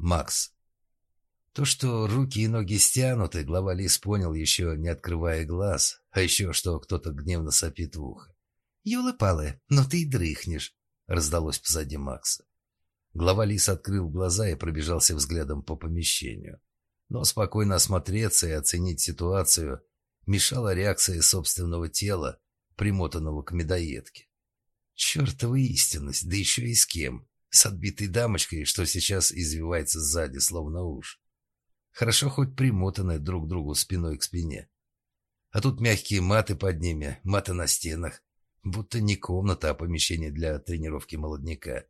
Макс. То, что руки и ноги стянуты, глава Лис понял, еще не открывая глаз, а еще что кто-то гневно сопит в ухо. «Елы-палы, но ты и дрыхнешь», — раздалось позади Макса. Глава Лис открыл глаза и пробежался взглядом по помещению. Но спокойно осмотреться и оценить ситуацию мешала реакция собственного тела, примотанного к медоедке. Чертова истинность, да еще и с кем. С отбитой дамочкой, что сейчас извивается сзади, словно уж. Хорошо хоть примотаны друг другу спиной к спине. А тут мягкие маты под ними, маты на стенах. Будто не комната, а помещение для тренировки молодняка.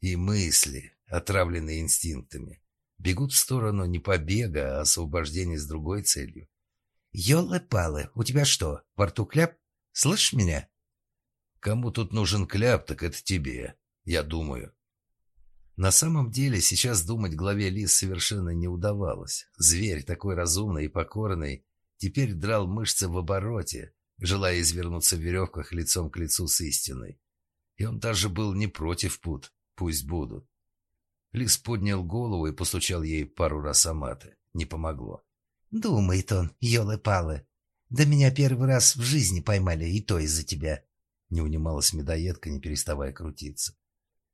И мысли, отравленные инстинктами, бегут в сторону не побега, а освобождения с другой целью. «Елы-палы, у тебя что, во рту кляп? Слышишь меня?» «Кому тут нужен кляп, так это тебе, я думаю». На самом деле, сейчас думать главе лис совершенно не удавалось. Зверь, такой разумный и покорный, теперь драл мышцы в обороте, желая извернуться в веревках лицом к лицу с истиной. И он даже был не против пут, пусть будут. Лис поднял голову и постучал ей пару раз о маты. Не помогло. «Думает он, елы-палы. Да меня первый раз в жизни поймали, и то из-за тебя». Не унималась медоедка, не переставая крутиться.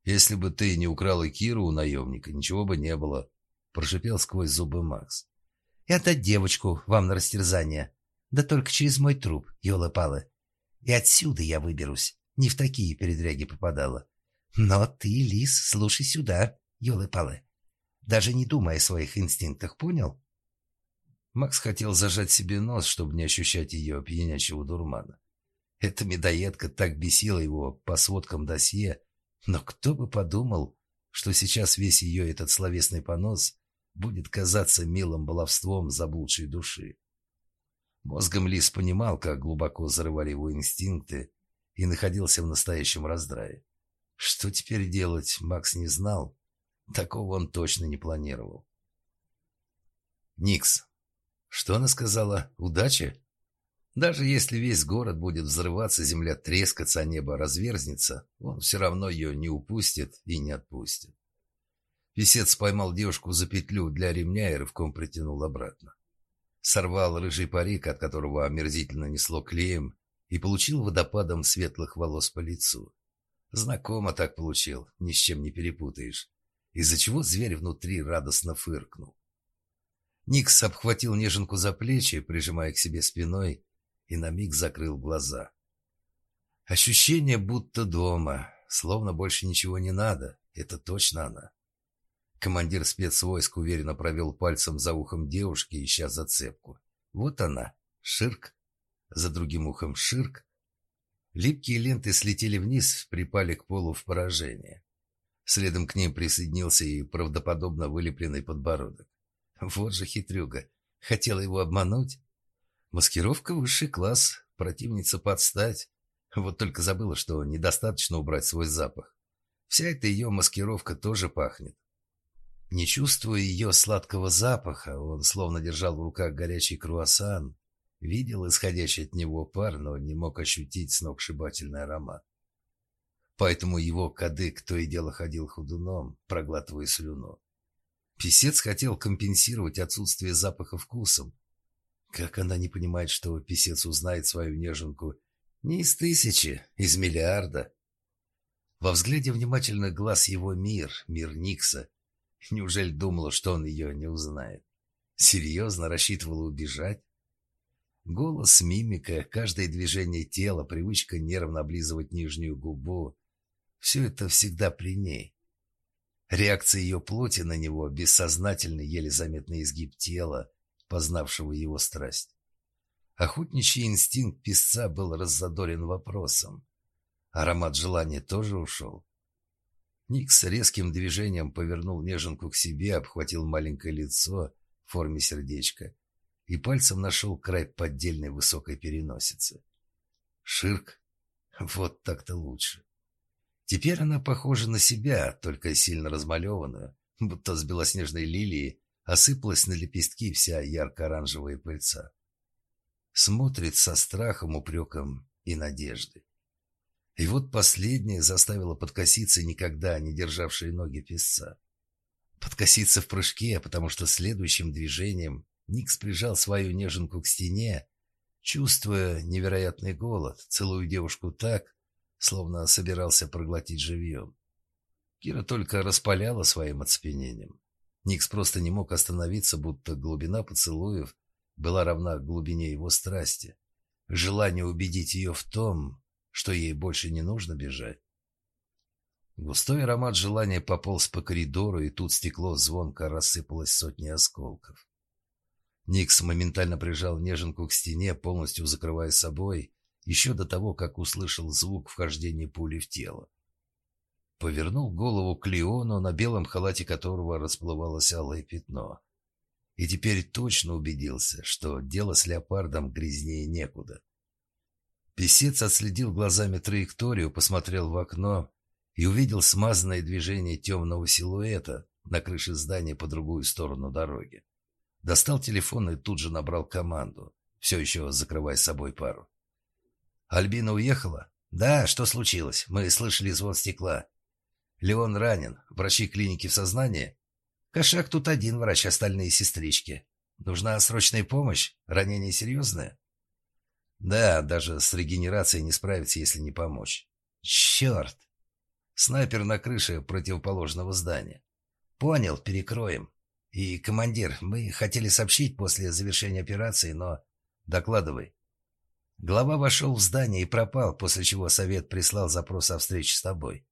«Если бы ты не украла Киру у наемника, ничего бы не было», – прошипел сквозь зубы Макс. «И отдать девочку вам на растерзание. Да только через мой труп, елы-палы. И отсюда я выберусь. Не в такие передряги попадала. Но ты, лис, слушай сюда, елы-палы. Даже не думай о своих инстинктах, понял?» Макс хотел зажать себе нос, чтобы не ощущать ее пьянячего дурмана. Эта медоедка так бесила его по сводкам досье, но кто бы подумал, что сейчас весь ее этот словесный понос будет казаться милым баловством заблудшей души. Мозгом Лис понимал, как глубоко зарывали его инстинкты, и находился в настоящем раздрае. Что теперь делать, Макс не знал. Такого он точно не планировал. «Никс, что она сказала? Удачи?» Даже если весь город будет взрываться, земля трескаться, а небо разверзнется, он все равно ее не упустит и не отпустит. Песец поймал девушку за петлю для ремня и рывком притянул обратно. Сорвал рыжий парик, от которого омерзительно несло клеем, и получил водопадом светлых волос по лицу. Знакомо так получил, ни с чем не перепутаешь. Из-за чего зверь внутри радостно фыркнул. Никс обхватил неженку за плечи, прижимая к себе спиной, и на миг закрыл глаза. Ощущение будто дома, словно больше ничего не надо. Это точно она. Командир спецвойск уверенно провел пальцем за ухом девушки, ища зацепку. Вот она, ширк. За другим ухом ширк. Липкие ленты слетели вниз, припали к полу в поражение. Следом к ним присоединился и правдоподобно вылепленный подбородок. Вот же хитрюга. Хотела его обмануть? Маскировка высший класс, противница подстать. Вот только забыла, что недостаточно убрать свой запах. Вся эта ее маскировка тоже пахнет. Не чувствуя ее сладкого запаха, он словно держал в руках горячий круассан, видел исходящий от него пар, но не мог ощутить сногсшибательный аромат. Поэтому его кадык то и дело ходил ходуном, проглатывая слюну. Песец хотел компенсировать отсутствие запаха вкусом, как она не понимает, что писец узнает свою неженку не из тысячи, из миллиарда. Во взгляде внимательных глаз его мир, мир Никса. Неужели думала, что он ее не узнает? Серьезно рассчитывала убежать? Голос, мимика, каждое движение тела, привычка нервно облизывать нижнюю губу — все это всегда при ней. Реакция ее плоти на него, бессознательный, еле заметный изгиб тела, познавшего его страсть. Охотничий инстинкт песца был раззадорен вопросом. Аромат желания тоже ушел. Ник с резким движением повернул неженку к себе, обхватил маленькое лицо в форме сердечка и пальцем нашел край поддельной высокой переносицы. Ширк. Вот так-то лучше. Теперь она похожа на себя, только сильно размалеванную, будто с белоснежной лилией осыпалась на лепестки вся ярко-оранжевая пыльца. Смотрит со страхом, упреком и надеждой. И вот последнее заставило подкоситься никогда не державшие ноги песца. Подкоситься в прыжке, потому что следующим движением Никс прижал свою неженку к стене, чувствуя невероятный голод, целую девушку так, словно собирался проглотить живьем. Кира только распаляла своим оцепенением. Никс просто не мог остановиться, будто глубина поцелуев была равна глубине его страсти. Желание убедить ее в том, что ей больше не нужно бежать. Густой аромат желания пополз по коридору, и тут стекло звонко рассыпалось сотни осколков. Никс моментально прижал неженку к стене, полностью закрывая собой, еще до того, как услышал звук вхождения пули в тело. Повернул голову к Леону, на белом халате которого расплывалось алое пятно. И теперь точно убедился, что дело с леопардом грязнее некуда. Песец отследил глазами траекторию, посмотрел в окно и увидел смазанное движение темного силуэта на крыше здания по другую сторону дороги. Достал телефон и тут же набрал команду, все еще закрывая с собой пару. «Альбина уехала?» «Да, что случилось? Мы слышали звон стекла». «Леон ранен. Врачи клиники в сознании?» «Кошак тут один врач, остальные сестрички. Нужна срочная помощь? Ранение серьезное?» «Да, даже с регенерацией не справиться, если не помочь». «Черт!» Снайпер на крыше противоположного здания. «Понял, перекроем. И, командир, мы хотели сообщить после завершения операции, но...» «Докладывай». Глава вошел в здание и пропал, после чего совет прислал запрос о встрече с тобой.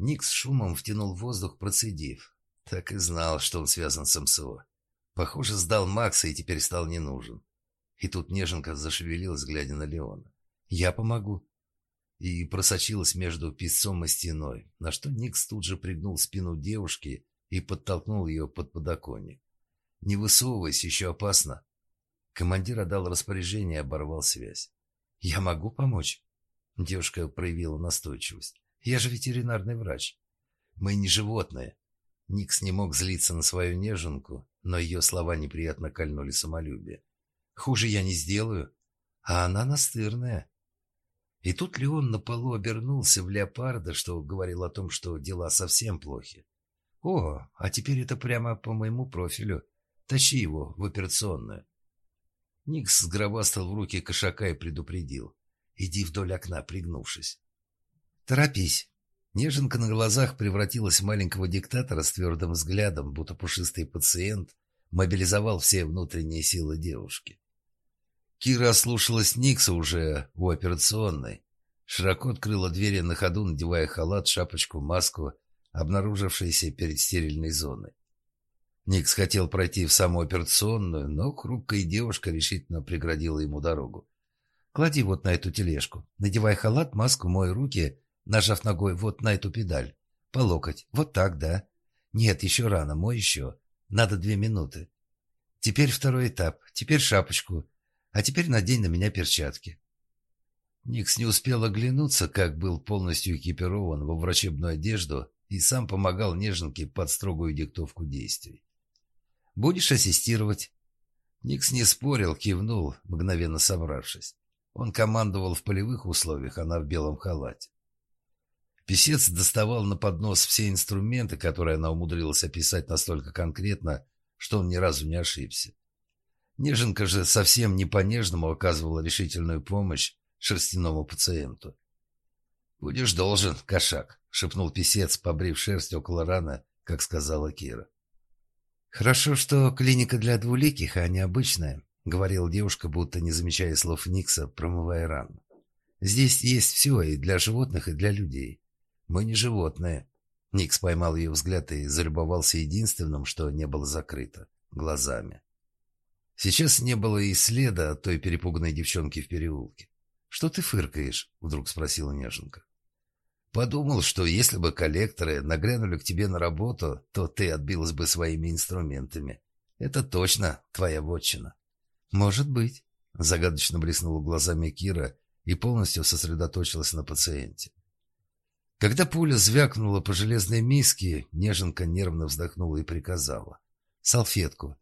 Ник с шумом втянул воздух, процедив. Так и знал, что он связан с МСО. Похоже, сдал Макса и теперь стал не нужен. И тут неженка зашевелилась, глядя на Леона. «Я помогу». И просочилась между песцом и стеной, на что Никс тут же пригнул спину девушки и подтолкнул ее под подоконник. «Не высовывайся, еще опасно». Командир отдал распоряжение и оборвал связь. «Я могу помочь?» Девушка проявила настойчивость. «Я же ветеринарный врач. Мы не животные». Никс не мог злиться на свою неженку, но ее слова неприятно кольнули самолюбие. «Хуже я не сделаю, а она настырная». И тут Леон на полу обернулся в леопарда, что говорил о том, что дела совсем плохи. «О, а теперь это прямо по моему профилю. Тащи его в операционную». Никс сгробастал в руки кошака и предупредил. «Иди вдоль окна, пригнувшись». «Торопись». Неженка на глазах превратилась в маленького диктатора с твердым взглядом, будто пушистый пациент мобилизовал все внутренние силы девушки. Кира ослушалась Никса уже у операционной. Широко открыла двери на ходу, надевая халат, шапочку, маску, обнаружившиеся перед стерильной зоной. Никс хотел пройти в саму операционную, но хрупкая девушка решительно преградила ему дорогу. «Клади вот на эту тележку. Надевай халат, маску, мой руки, нажав ногой вот на эту педаль. По локоть. Вот так, да? Нет, еще рано, мой еще. Надо две минуты. Теперь второй этап. Теперь шапочку. А теперь надень на меня перчатки». Никс не успел оглянуться, как был полностью экипирован во врачебную одежду и сам помогал неженке под строгую диктовку действий. Будешь ассистировать?» Никс не спорил, кивнул, мгновенно собравшись. Он командовал в полевых условиях, она в белом халате. Песец доставал на поднос все инструменты, которые она умудрилась описать настолько конкретно, что он ни разу не ошибся. Неженка же совсем не по-нежному оказывала решительную помощь шерстяному пациенту. «Будешь должен, кошак», — шепнул писец, побрив шерсть около раны, как сказала Кира. «Хорошо, что клиника для двуликих, а не обычная», — говорила девушка, будто не замечая слов Никса, промывая рану. «Здесь есть все и для животных, и для людей. Мы не животные». Никс поймал ее взгляд и залюбовался единственным, что не было закрыто — глазами. Сейчас не было и следа от той перепуганной девчонки в переулке. «Что ты фыркаешь?» — вдруг спросила неженка. Подумал, что если бы коллекторы нагрянули к тебе на работу, то ты отбилась бы своими инструментами. Это точно твоя вотчина. Может быть. Загадочно блеснула глазами Кира и полностью сосредоточилась на пациенте. Когда пуля звякнула по железной миске, неженка нервно вздохнула и приказала. «Салфетку».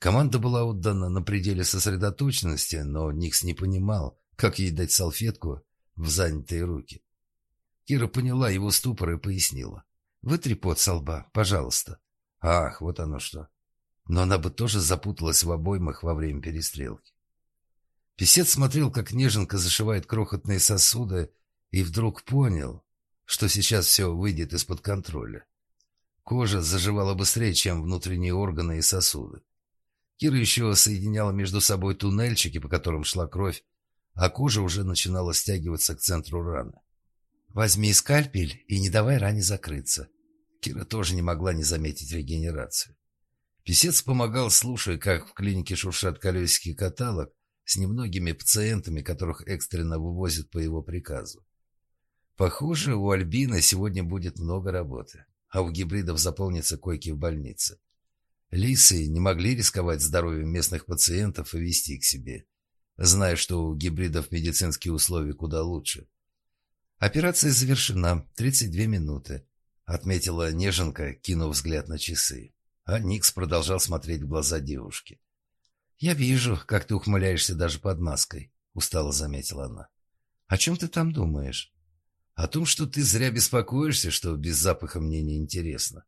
Команда была отдана на пределе сосредоточенности, но Никс не понимал, как ей дать салфетку в занятые руки. Кира поняла его ступор и пояснила. «Вытри пот со лба, пожалуйста». Ах, вот оно что. Но она бы тоже запуталась в обоймах во время перестрелки. Песец смотрел, как неженка зашивает крохотные сосуды, и вдруг понял, что сейчас все выйдет из-под контроля. Кожа заживала быстрее, чем внутренние органы и сосуды. Кира еще соединяла между собой туннельчики, по которым шла кровь, а кожа уже начинала стягиваться к центру раны. «Возьми скальпель и не давай ране закрыться». Кира тоже не могла не заметить регенерацию. Песец помогал, слушая, как в клинике шуршат колесики каталог с немногими пациентами, которых экстренно вывозят по его приказу. Похоже, у Альбина сегодня будет много работы, а у гибридов заполнятся койки в больнице. Лисы не могли рисковать здоровьем местных пациентов и вести их к себе, зная, что у гибридов медицинские условия куда лучше. Операция завершена. 32 минуты, отметила неженка, кинув взгляд на часы. А Никс продолжал смотреть в глаза девушки. «Я вижу, как ты ухмыляешься даже под маской», — устало заметила она. «О чем ты там думаешь?» «О том, что ты зря беспокоишься, что без запаха мне не интересно.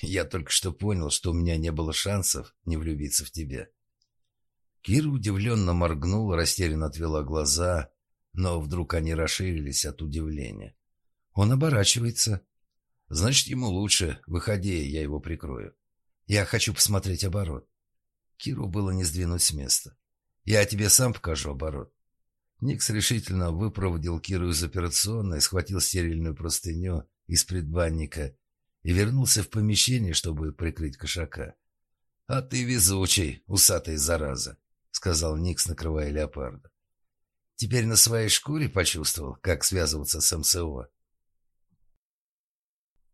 Я только что понял, что у меня не было шансов не влюбиться в тебя». Кира удивленно моргнула, растерянно отвела глаза, но вдруг они расширились от удивления. «Он оборачивается». «Значит, ему лучше. Выходи, я его прикрою. Я хочу посмотреть оборот». Киру было не сдвинуть с места. «Я тебе сам покажу оборот». Никс решительно выпроводил Киру из операционной, схватил стерильную простыню из предбанника и вернулся в помещение, чтобы прикрыть кошака. «А ты везучий, усатый зараза», — сказал Никс, накрывая леопарда. «Теперь на своей шкуре почувствовал, как связываться с МСО».